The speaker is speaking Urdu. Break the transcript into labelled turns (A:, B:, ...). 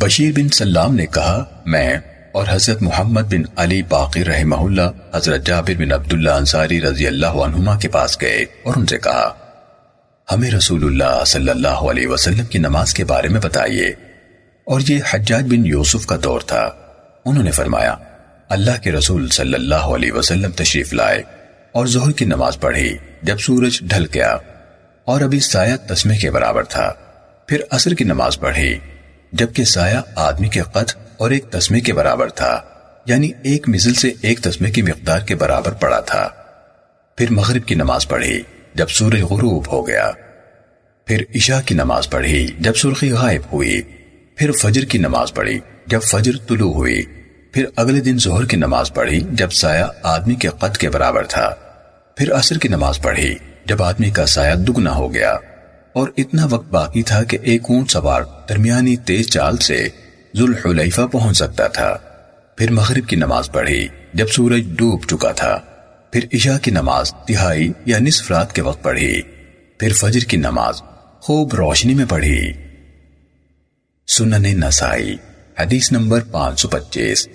A: بشیر بن سلام نے کہا، میں اور حضرت محمد بن علی باقی رحمہ اللہ، حضرت جابر بن عبداللہ انصاری رضی اللہ عنہما کے پاس گئے اور ان سے کہا، ہمیں رسول اللہ صلی اللہ علیہ وسلم کی نماز کے بارے میں بتائیے۔ اور یہ حجاج بن یوسف کا دور تھا۔ انہوں نے فرمایا، اللہ کے رسول صلی اللہ علیہ وسلم تشریف لائے اور ظہر کی نماز پڑھی جب سورج ڈھل گیا اور ابھی سایہ تسمے کے برابر تھا۔ پھر عصر کی نماز پڑھی۔ جبکہ سایہ آدمی کے قد اور ایک تسمے کے برابر تھا یعنی ایک مثل سے ایک تسمے کی مقدار کے برابر پڑا تھا۔ پھر مغرب کی نماز پڑھی، جب سورج غروب ہو گیا۔ پھر عشاء کی نماز پڑھی، جب سرخی غائب ہوئی۔ پھر فجر کی نماز پڑھی، جب فجر طلوع ہوئی۔ پھر اگلے دن ظہر کی نماز پڑھی، جب سایہ آدمی کے قد کے برابر تھا۔ پھر عصر کی نماز پڑھی، جب آدمی کا سایہ دگنا ہو گیا۔ اور اتنا وقت باقی تھا کہ ایک اونٹ سوار درمیانی تیز چال سے ذوالحلیفہ پہنچ سکتا تھا۔ پھر مغرب کی نماز پڑھی، جب سورج ڈوب چکا تھا۔ پھر عشاء کی نماز تہائی یا نصف رات کے وقت پڑھی۔ پھر فجر کی نماز خوب روشنی میں پڑھی۔ سنن نسائی، حدیث نمبر پانچ سو پچیس۔